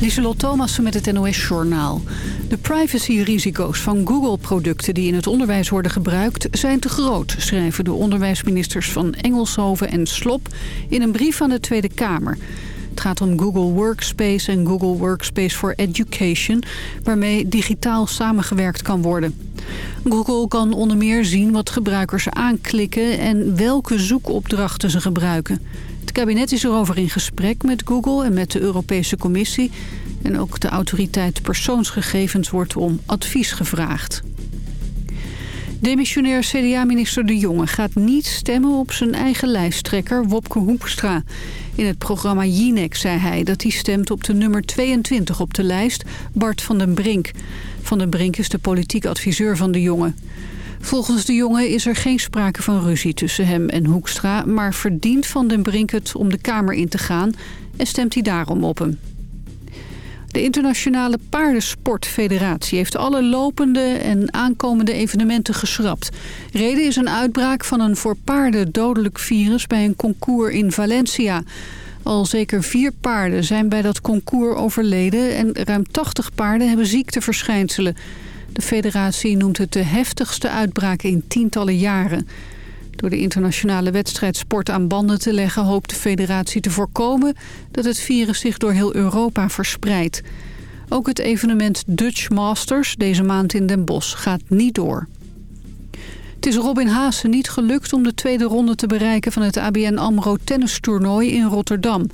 Lieselot Thomassen met het NOS-journaal. De privacyrisico's van Google-producten die in het onderwijs worden gebruikt... zijn te groot, schrijven de onderwijsministers van Engelshoven en Slop... in een brief aan de Tweede Kamer. Het gaat om Google Workspace en Google Workspace for Education... waarmee digitaal samengewerkt kan worden. Google kan onder meer zien wat gebruikers aanklikken... en welke zoekopdrachten ze gebruiken... Het kabinet is erover in gesprek met Google en met de Europese Commissie. En ook de autoriteit persoonsgegevens wordt om advies gevraagd. Demissionair CDA-minister De Jonge gaat niet stemmen op zijn eigen lijsttrekker Wopke Hoekstra. In het programma Jinek zei hij dat hij stemt op de nummer 22 op de lijst, Bart van den Brink. Van den Brink is de politiek adviseur van De Jonge. Volgens de jongen is er geen sprake van ruzie tussen hem en Hoekstra... maar verdient Van den Brink het om de Kamer in te gaan en stemt hij daarom op hem. De Internationale Paardensportfederatie heeft alle lopende en aankomende evenementen geschrapt. Reden is een uitbraak van een voor paarden dodelijk virus bij een concours in Valencia. Al zeker vier paarden zijn bij dat concours overleden en ruim 80 paarden hebben ziekteverschijnselen. De federatie noemt het de heftigste uitbraak in tientallen jaren. Door de internationale wedstrijd sport aan banden te leggen... hoopt de federatie te voorkomen dat het virus zich door heel Europa verspreidt. Ook het evenement Dutch Masters deze maand in Den Bosch gaat niet door. Het is Robin Haase niet gelukt om de tweede ronde te bereiken... van het ABN AMRO tennistoernooi in Rotterdam.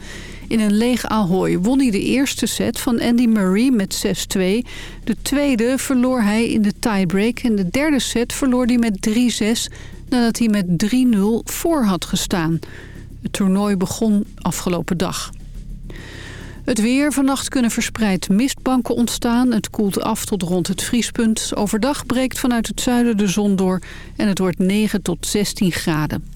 In een leeg Ahoy won hij de eerste set van Andy Murray met 6-2. De tweede verloor hij in de tiebreak. En de derde set verloor hij met 3-6 nadat hij met 3-0 voor had gestaan. Het toernooi begon afgelopen dag. Het weer. Vannacht kunnen verspreid mistbanken ontstaan. Het koelt af tot rond het vriespunt. Overdag breekt vanuit het zuiden de zon door. En het wordt 9 tot 16 graden.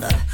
mother.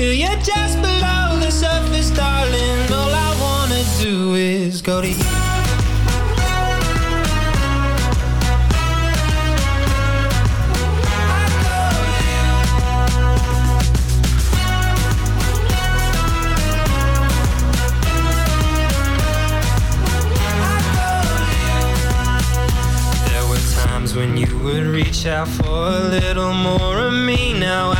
Feel you just below the surface, darling. All I wanna do is go to you. There were times when you would reach out for a little more of me. Now I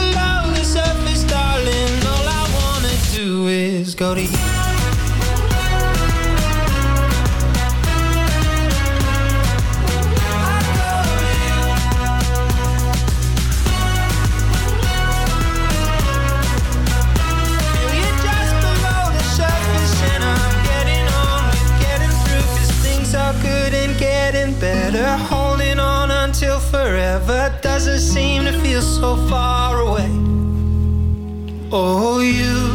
Is go to you. better holding on until forever doesn't seem to feel so far away. Oh, you,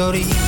go to you.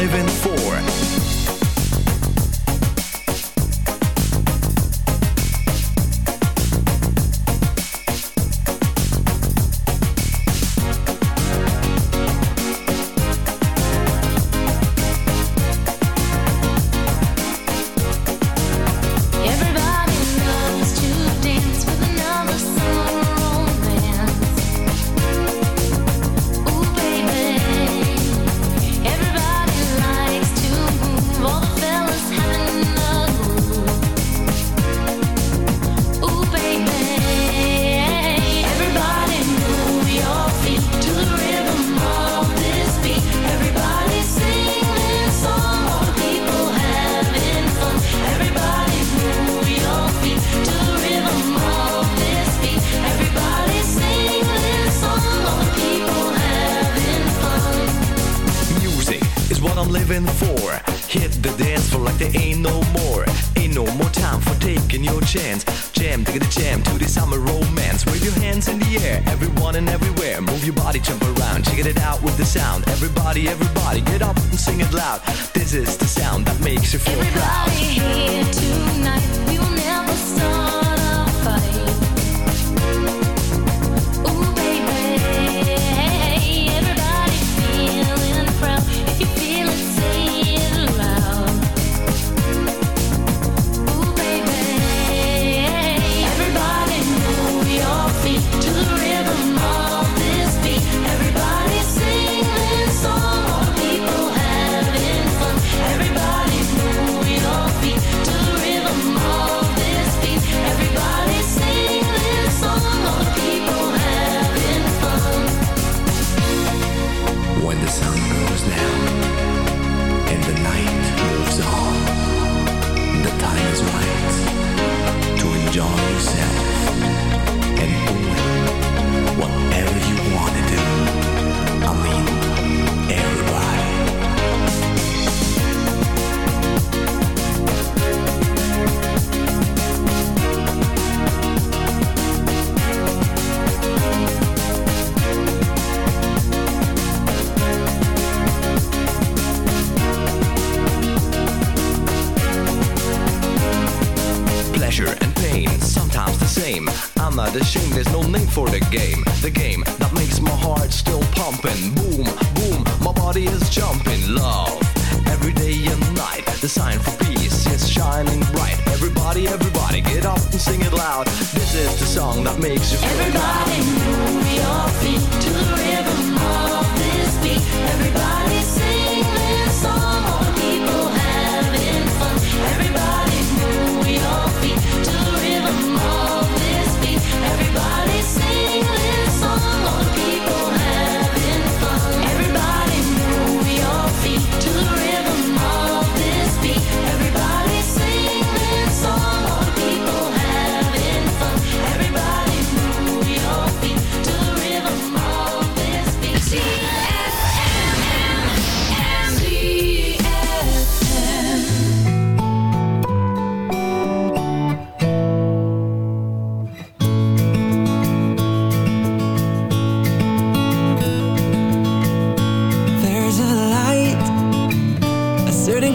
living for.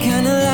kinda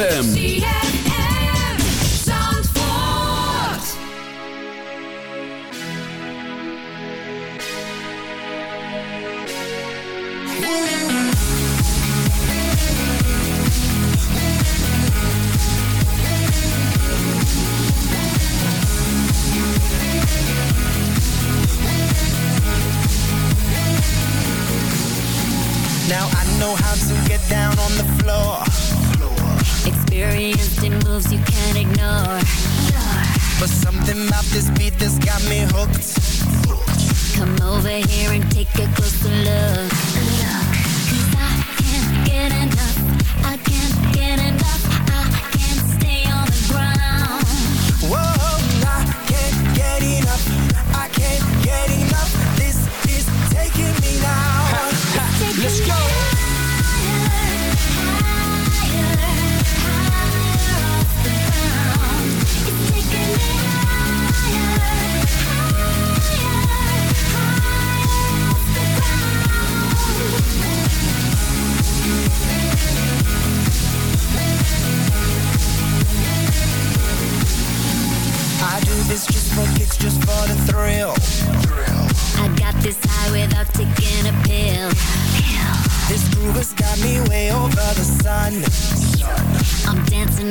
ZFM.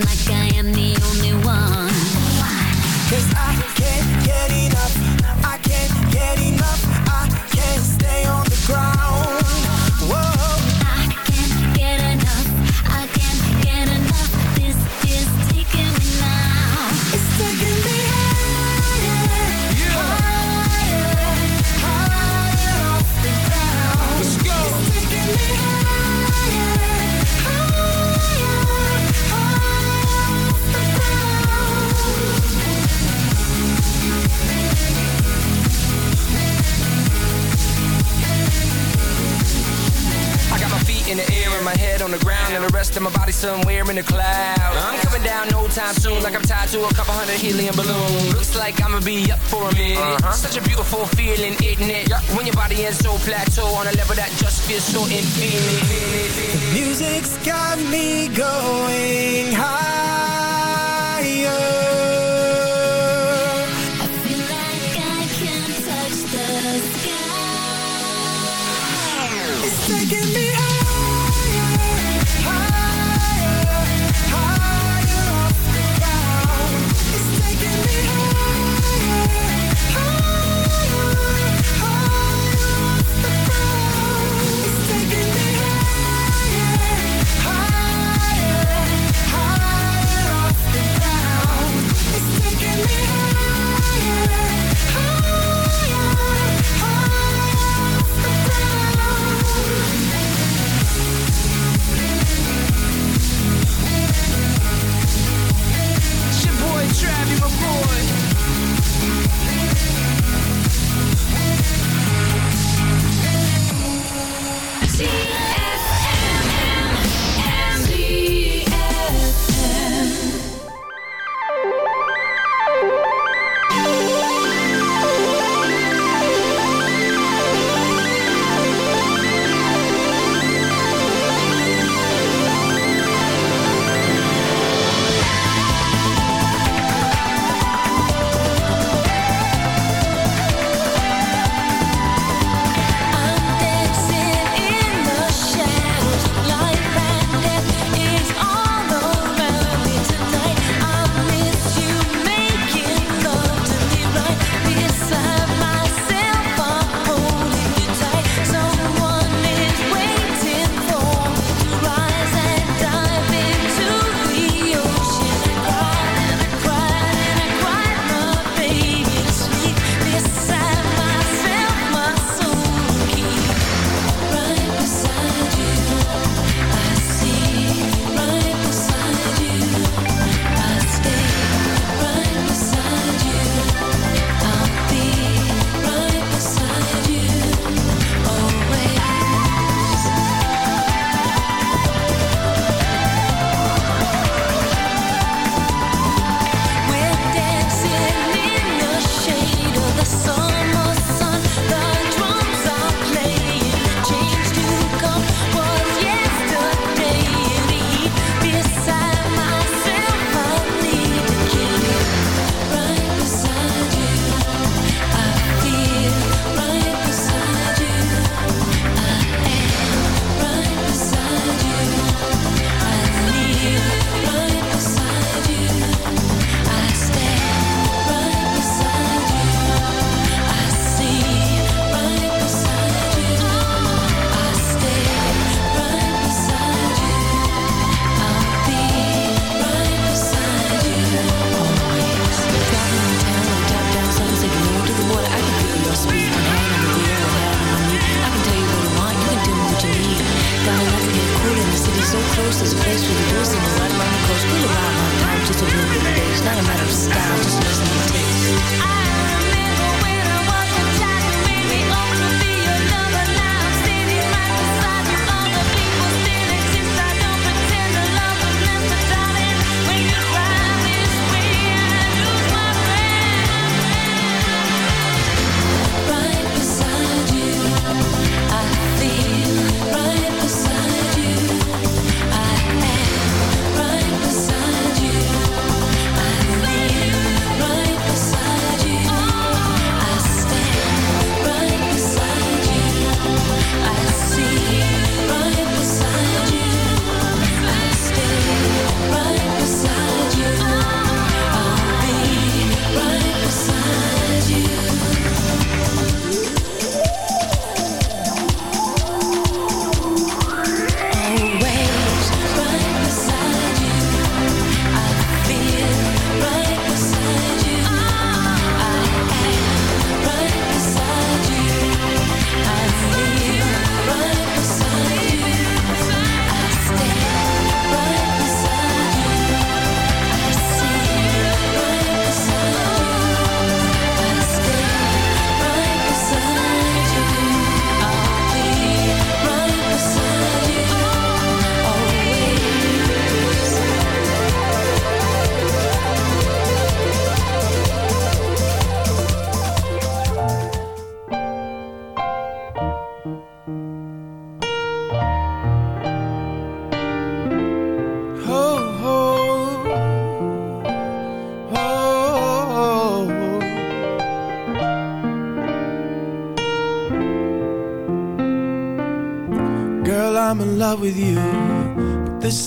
Dancing like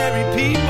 ordinary people.